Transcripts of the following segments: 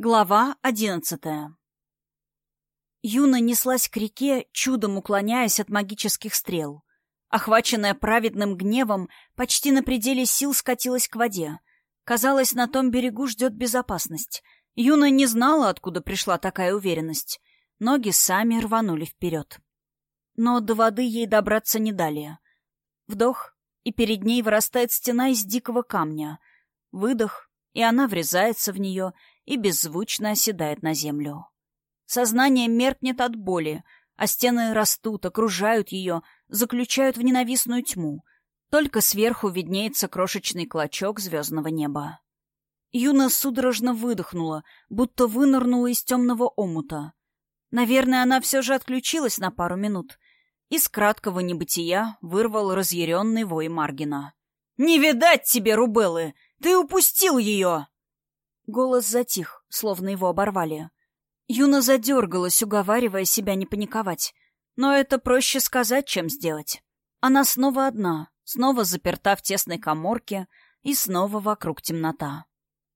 Глава одиннадцатая Юна неслась к реке, чудом уклоняясь от магических стрел. Охваченная праведным гневом, почти на пределе сил скатилась к воде. Казалось, на том берегу ждет безопасность. Юна не знала, откуда пришла такая уверенность. Ноги сами рванули вперед. Но до воды ей добраться не дали. Вдох, и перед ней вырастает стена из дикого камня. Выдох, и она врезается в нее — и беззвучно оседает на землю. Сознание меркнет от боли, а стены растут, окружают ее, заключают в ненавистную тьму. Только сверху виднеется крошечный клочок звездного неба. Юна судорожно выдохнула, будто вынырнула из темного омута. Наверное, она все же отключилась на пару минут. Из краткого небытия вырвал разъяренный вой Маргина. «Не видать тебе, Рубеллы! Ты упустил ее!» Голос затих, словно его оборвали. Юна задергалась, уговаривая себя не паниковать. Но это проще сказать, чем сделать. Она снова одна, снова заперта в тесной коморке, и снова вокруг темнота.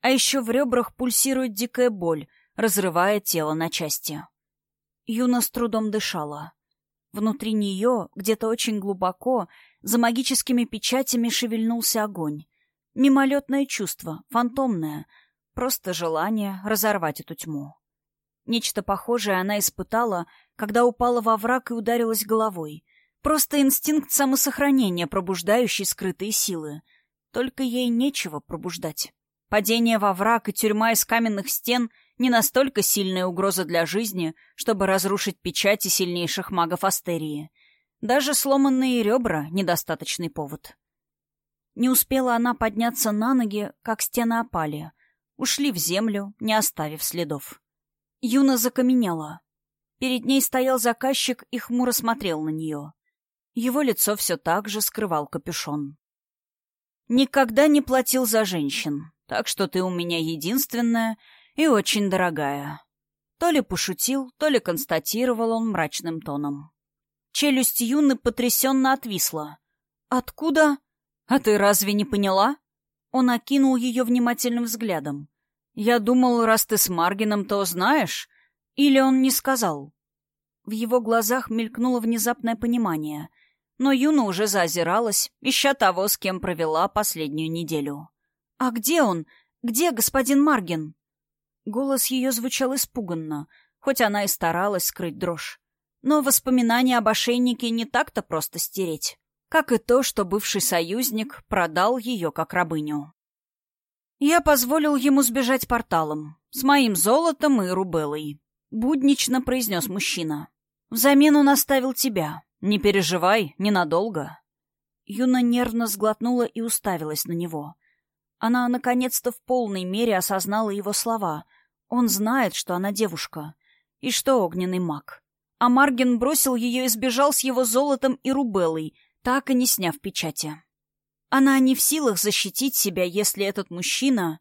А еще в ребрах пульсирует дикая боль, разрывая тело на части. Юна с трудом дышала. Внутри нее, где-то очень глубоко, за магическими печатями шевельнулся огонь. Мимолетное чувство, фантомное — Просто желание разорвать эту тьму. Нечто похожее она испытала, когда упала во враг и ударилась головой. Просто инстинкт самосохранения, пробуждающий скрытые силы. Только ей нечего пробуждать. Падение во враг и тюрьма из каменных стен — не настолько сильная угроза для жизни, чтобы разрушить печати сильнейших магов Астерии. Даже сломанные ребра — недостаточный повод. Не успела она подняться на ноги, как стены опали ушли в землю, не оставив следов. Юна закаменела. Перед ней стоял заказчик и хмуро смотрел на нее. Его лицо все так же скрывал капюшон. «Никогда не платил за женщин, так что ты у меня единственная и очень дорогая». То ли пошутил, то ли констатировал он мрачным тоном. Челюсть Юны потрясенно отвисла. «Откуда? А ты разве не поняла?» Он окинул ее внимательным взглядом. «Я думал, раз ты с Маргином, то знаешь. Или он не сказал?» В его глазах мелькнуло внезапное понимание, но Юна уже заозиралась, ища того, с кем провела последнюю неделю. «А где он? Где господин Маргин?» Голос ее звучал испуганно, хоть она и старалась скрыть дрожь. Но воспоминания об ошейнике не так-то просто стереть как и то, что бывший союзник продал ее как рабыню. Я позволил ему сбежать порталом, с моим золотом и рубелой. Буднично произнес мужчина. Взамен он оставил тебя. Не переживай, ненадолго. Юна нервно сглотнула и уставилась на него. Она наконец-то в полной мере осознала его слова. Он знает, что она девушка. И что огненный маг. А Марген бросил ее и сбежал с его золотом и рубелой — так и не сняв печати. Она не в силах защитить себя, если этот мужчина...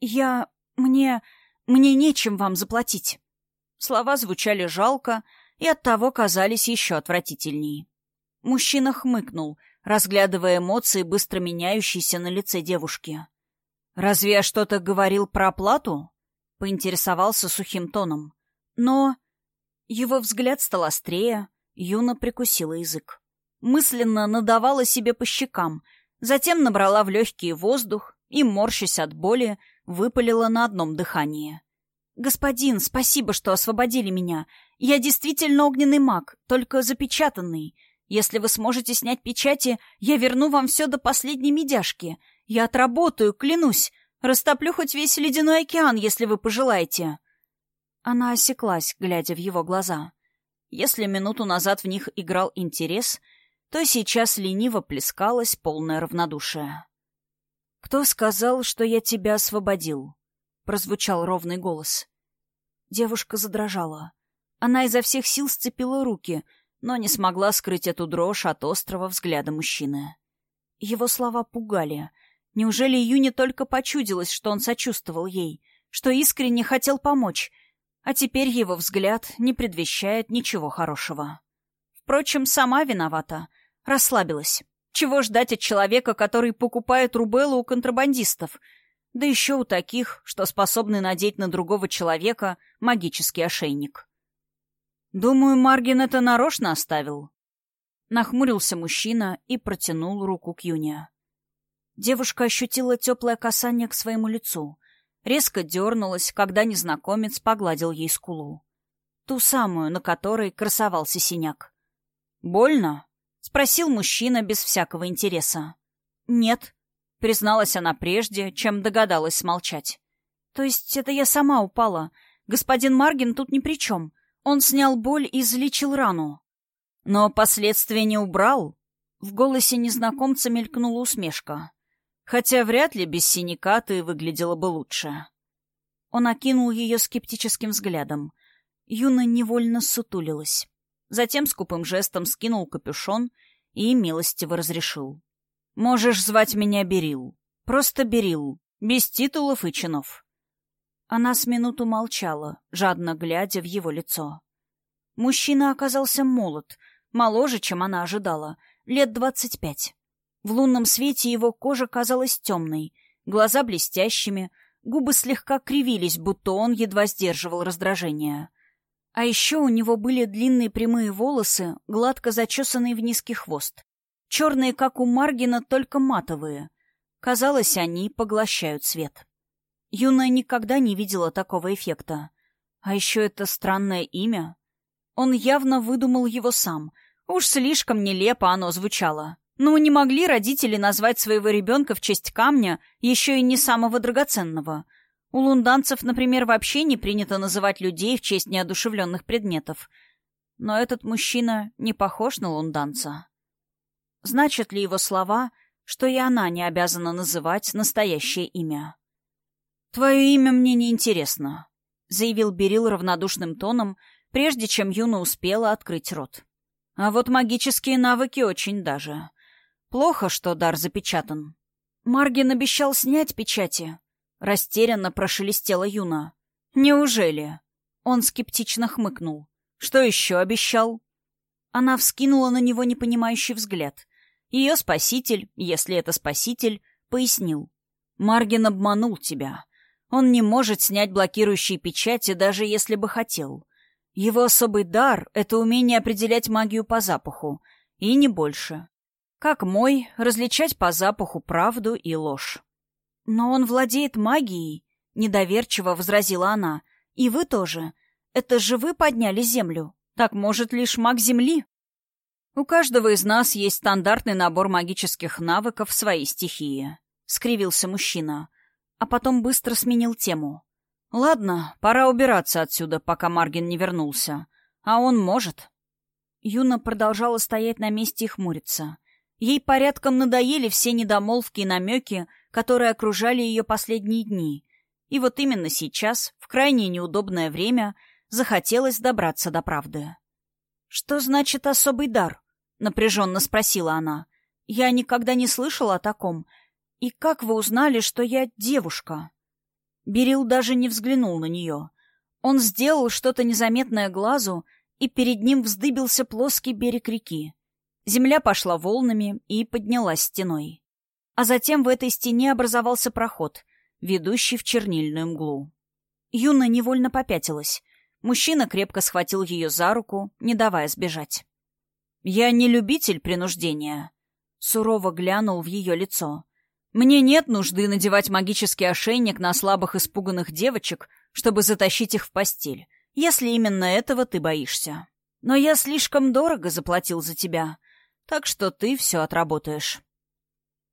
Я... мне... мне нечем вам заплатить. Слова звучали жалко и оттого казались еще отвратительней. Мужчина хмыкнул, разглядывая эмоции, быстро меняющиеся на лице девушки. «Разве я что-то говорил про оплату?» — поинтересовался сухим тоном. Но его взгляд стал острее, Юна прикусила язык мысленно надавала себе по щекам, затем набрала в легкий воздух и, морщась от боли, выпалила на одном дыхании. «Господин, спасибо, что освободили меня. Я действительно огненный маг, только запечатанный. Если вы сможете снять печати, я верну вам все до последней медяшки. Я отработаю, клянусь. Растоплю хоть весь ледяной океан, если вы пожелаете». Она осеклась, глядя в его глаза. Если минуту назад в них играл интерес — то сейчас лениво плескалось полное равнодушие. «Кто сказал, что я тебя освободил?» — прозвучал ровный голос. Девушка задрожала. Она изо всех сил сцепила руки, но не смогла скрыть эту дрожь от острого взгляда мужчины. Его слова пугали. Неужели Юне только почудилось, что он сочувствовал ей, что искренне хотел помочь, а теперь его взгляд не предвещает ничего хорошего? Впрочем, сама виновата. Расслабилась. Чего ждать от человека, который покупает рубелу у контрабандистов? Да еще у таких, что способны надеть на другого человека магический ошейник. Думаю, Маргин это нарочно оставил. Нахмурился мужчина и протянул руку к Юне. Девушка ощутила теплое касание к своему лицу. Резко дернулась, когда незнакомец погладил ей скулу. Ту самую, на которой красовался синяк. «Больно?» — спросил мужчина без всякого интереса. «Нет», — призналась она прежде, чем догадалась смолчать. «То есть это я сама упала. Господин Маргин тут ни при чем. Он снял боль и излечил рану». «Но последствия не убрал?» В голосе незнакомца мелькнула усмешка. «Хотя вряд ли без синяка ты выглядела бы лучше». Он окинул ее скептическим взглядом. Юна невольно сутулилась. Затем скупым жестом скинул капюшон и милостиво разрешил. Можешь звать меня Берил. Просто Берил. Без титулов и чинов. Она с минуту молчала, жадно глядя в его лицо. Мужчина оказался молод, моложе, чем она ожидала, лет двадцать пять. В лунном свете его кожа казалась темной, глаза блестящими, губы слегка кривились, будто он едва сдерживал раздражение. А еще у него были длинные прямые волосы, гладко зачесанные в низкий хвост. Черные, как у Маргина, только матовые. Казалось, они поглощают свет. Юная никогда не видела такого эффекта. А еще это странное имя. Он явно выдумал его сам. Уж слишком нелепо оно звучало. Ну, не могли родители назвать своего ребенка в честь камня, еще и не самого драгоценного. У лунданцев, например, вообще не принято называть людей в честь неодушевленных предметов. Но этот мужчина не похож на лунданца. Значат ли его слова, что и она не обязана называть настоящее имя? «Твое имя мне не интересно», — заявил Берил равнодушным тоном, прежде чем Юна успела открыть рот. «А вот магические навыки очень даже. Плохо, что дар запечатан». Маргин обещал снять печати. Растерянно прошелестела Юна. «Неужели?» Он скептично хмыкнул. «Что еще обещал?» Она вскинула на него непонимающий взгляд. Ее спаситель, если это спаситель, пояснил. «Маргин обманул тебя. Он не может снять блокирующие печати, даже если бы хотел. Его особый дар — это умение определять магию по запаху, и не больше. Как мой, различать по запаху правду и ложь. «Но он владеет магией», — недоверчиво возразила она. «И вы тоже. Это же вы подняли землю. Так может лишь маг Земли?» «У каждого из нас есть стандартный набор магических навыков своей стихии», — скривился мужчина, а потом быстро сменил тему. «Ладно, пора убираться отсюда, пока Маргин не вернулся. А он может». Юна продолжала стоять на месте и хмуриться. Ей порядком надоели все недомолвки и намеки, которые окружали ее последние дни. И вот именно сейчас, в крайне неудобное время, захотелось добраться до правды. «Что значит особый дар?» — напряженно спросила она. «Я никогда не слышала о таком. И как вы узнали, что я девушка?» Берил даже не взглянул на нее. Он сделал что-то незаметное глазу, и перед ним вздыбился плоский берег реки. Земля пошла волнами и поднялась стеной. А затем в этой стене образовался проход, ведущий в чернильную мглу. Юна невольно попятилась. Мужчина крепко схватил ее за руку, не давая сбежать. «Я не любитель принуждения», — сурово глянул в ее лицо. «Мне нет нужды надевать магический ошейник на слабых испуганных девочек, чтобы затащить их в постель, если именно этого ты боишься. Но я слишком дорого заплатил за тебя, так что ты все отработаешь».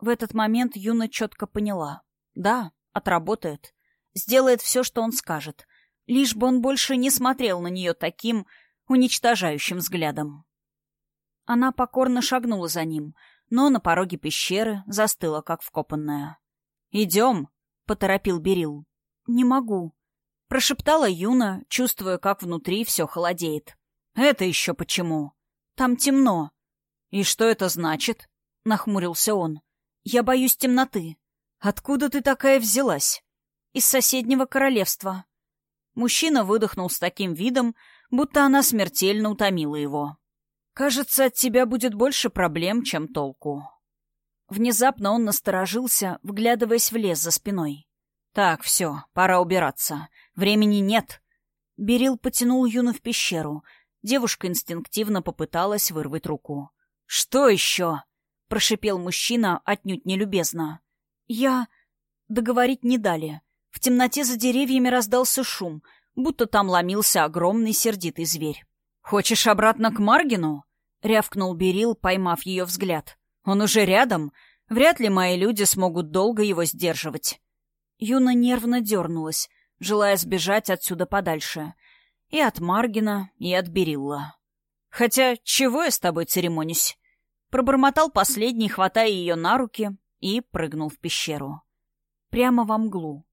В этот момент Юна четко поняла. Да, отработает. Сделает все, что он скажет. Лишь бы он больше не смотрел на нее таким уничтожающим взглядом. Она покорно шагнула за ним, но на пороге пещеры застыла, как вкопанная. «Идем», — поторопил Берил. «Не могу», — прошептала Юна, чувствуя, как внутри все холодеет. «Это еще почему?» «Там темно». «И что это значит?» — нахмурился он. «Я боюсь темноты». «Откуда ты такая взялась?» «Из соседнего королевства». Мужчина выдохнул с таким видом, будто она смертельно утомила его. «Кажется, от тебя будет больше проблем, чем толку». Внезапно он насторожился, вглядываясь в лес за спиной. «Так, все, пора убираться. Времени нет». Берил потянул Юну в пещеру. Девушка инстинктивно попыталась вырвать руку. «Что еще?» — прошипел мужчина отнюдь нелюбезно. «Я...» Договорить не дали. В темноте за деревьями раздался шум, будто там ломился огромный сердитый зверь. «Хочешь обратно к Маргину?» — рявкнул Берил, поймав ее взгляд. «Он уже рядом. Вряд ли мои люди смогут долго его сдерживать». Юна нервно дернулась, желая сбежать отсюда подальше. И от Маргина, и от Берилла. «Хотя, чего я с тобой церемонюсь?» Пробормотал последний, хватая ее на руки, и прыгнул в пещеру. Прямо во мглу.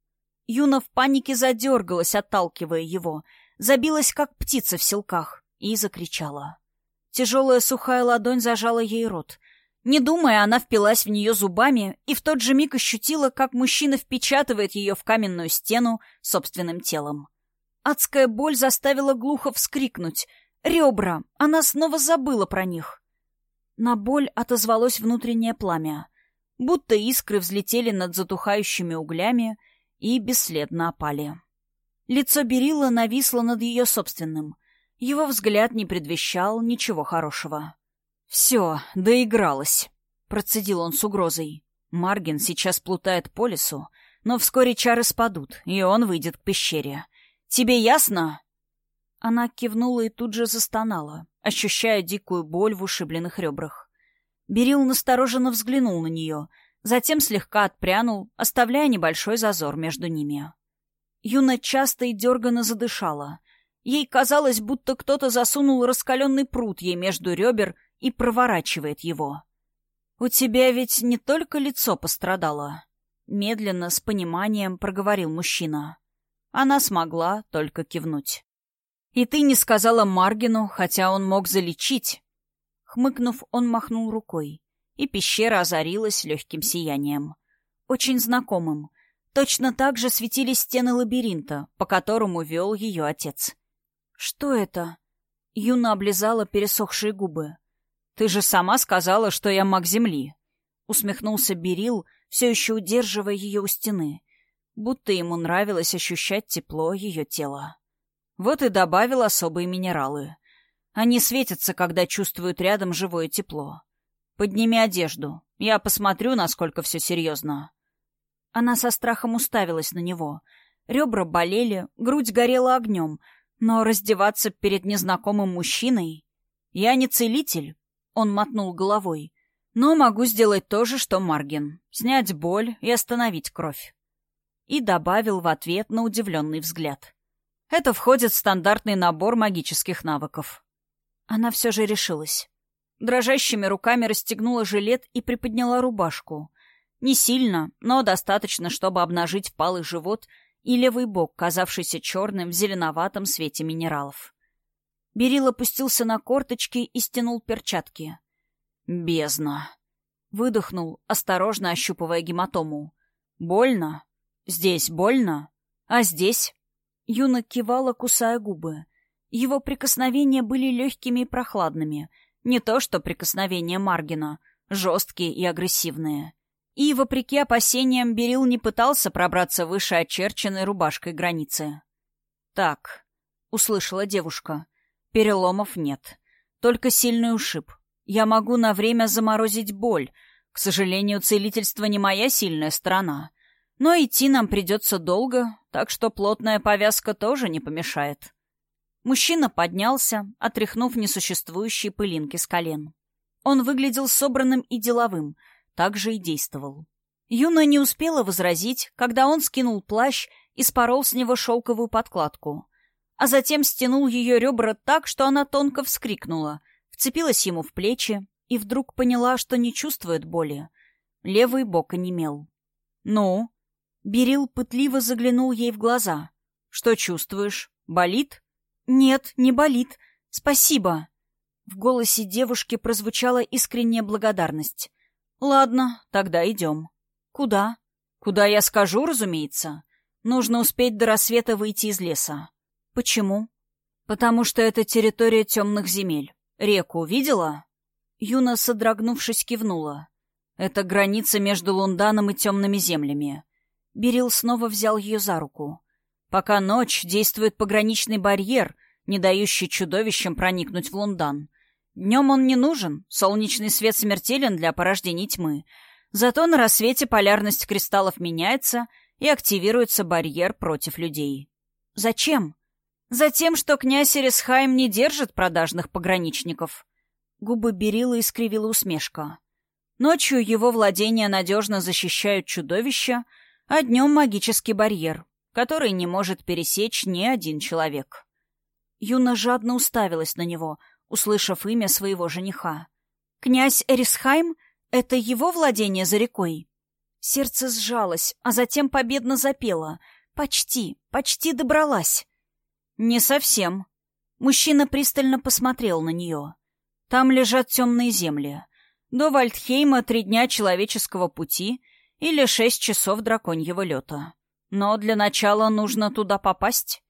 Юна в панике задергалась, отталкивая его, забилась, как птица в селках, и закричала. Тяжелая сухая ладонь зажала ей рот. Не думая, она впилась в нее зубами и в тот же миг ощутила, как мужчина впечатывает ее в каменную стену собственным телом. Адская боль заставила глухо вскрикнуть. «Ребра! Она снова забыла про них!» На боль отозвалось внутреннее пламя. Будто искры взлетели над затухающими углями и бесследно опали. Лицо Берилла нависло над ее собственным. Его взгляд не предвещал ничего хорошего. «Все, доигралась», — процедил он с угрозой. «Маргин сейчас плутает по лесу, но вскоре чары спадут, и он выйдет к пещере. Тебе ясно?» Она кивнула и тут же застонала, ощущая дикую боль в ушибленных ребрах. Берил настороженно взглянул на нее, затем слегка отпрянул, оставляя небольшой зазор между ними. Юна часто и дерганно задышала. Ей казалось, будто кто-то засунул раскаленный пруд ей между ребер и проворачивает его. «У тебя ведь не только лицо пострадало», — медленно, с пониманием проговорил мужчина. Она смогла только кивнуть. «И ты не сказала Маргину, хотя он мог залечить». Хмыкнув, он махнул рукой, и пещера озарилась легким сиянием. Очень знакомым. Точно так же светились стены лабиринта, по которому вел ее отец. «Что это?» Юна облизала пересохшие губы. «Ты же сама сказала, что я маг Земли!» Усмехнулся Берил, все еще удерживая ее у стены. Будто ему нравилось ощущать тепло ее тела. Вот и добавил особые минералы. Они светятся, когда чувствуют рядом живое тепло. «Подними одежду. Я посмотрю, насколько все серьезно». Она со страхом уставилась на него. Ребра болели, грудь горела огнем, но раздеваться перед незнакомым мужчиной... Я не целитель, он мотнул головой. «Но могу сделать то же, что Маргин. Снять боль и остановить кровь». И добавил в ответ на удивленный взгляд. «Это входит в стандартный набор магических навыков». Она все же решилась. Дрожащими руками расстегнула жилет и приподняла рубашку. Не сильно, но достаточно, чтобы обнажить впалый живот и левый бок, казавшийся черным в зеленоватом свете минералов. Берил опустился на корточки и стянул перчатки. «Бездна!» Выдохнул, осторожно ощупывая гематому. «Больно? Здесь больно? А здесь?» Юна кивала, кусая губы. Его прикосновения были легкими и прохладными. Не то что прикосновения Маргина, жесткие и агрессивные. И, вопреки опасениям, Берил не пытался пробраться выше очерченной рубашкой границы. «Так», — услышала девушка, Переломов нет. Только сильный ушиб. Я могу на время заморозить боль. К сожалению, целительство не моя сильная сторона. Но идти нам придется долго, так что плотная повязка тоже не помешает. Мужчина поднялся, отряхнув несуществующие пылинки с колен. Он выглядел собранным и деловым, так же и действовал. Юна не успела возразить, когда он скинул плащ и спорол с него шелковую подкладку а затем стянул ее ребра так, что она тонко вскрикнула, вцепилась ему в плечи и вдруг поняла, что не чувствует боли. Левый бок онемел. «Ну?» Берил пытливо заглянул ей в глаза. «Что чувствуешь? Болит?» «Нет, не болит. Спасибо». В голосе девушки прозвучала искренняя благодарность. «Ладно, тогда идем». «Куда?» «Куда я скажу, разумеется. Нужно успеть до рассвета выйти из леса. «Почему?» «Потому что это территория темных земель. Реку видела?» Юна, содрогнувшись, кивнула. «Это граница между Лунданом и темными землями. Берил снова взял ее за руку. «Пока ночь, действует пограничный барьер, не дающий чудовищам проникнуть в Лундан. Днем он не нужен, солнечный свет смертелен для порождений тьмы. Зато на рассвете полярность кристаллов меняется, и активируется барьер против людей. Зачем? Затем, что князь Эрисхайм не держит продажных пограничников. Губы Берила искривила усмешка. Ночью его владения надежно защищают чудовища, а днем магический барьер, который не может пересечь ни один человек. Юна жадно уставилась на него, услышав имя своего жениха. «Князь Эрисхайм? Это его владение за рекой?» Сердце сжалось, а затем победно запело. «Почти, почти добралась». «Не совсем». Мужчина пристально посмотрел на нее. «Там лежат темные земли. До Вальдхейма три дня человеческого пути или шесть часов драконьего лета. Но для начала нужно туда попасть».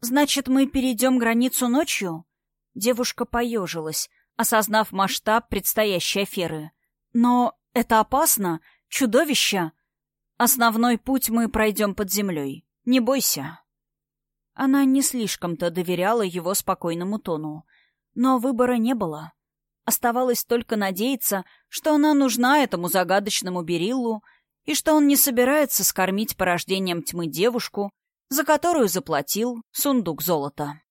«Значит, мы перейдем границу ночью?» Девушка поежилась, осознав масштаб предстоящей аферы. «Но это опасно. Чудовища. Основной путь мы пройдем под землей. Не бойся». Она не слишком-то доверяла его спокойному тону. Но выбора не было. Оставалось только надеяться, что она нужна этому загадочному Бериллу и что он не собирается скормить порождением тьмы девушку, за которую заплатил сундук золота.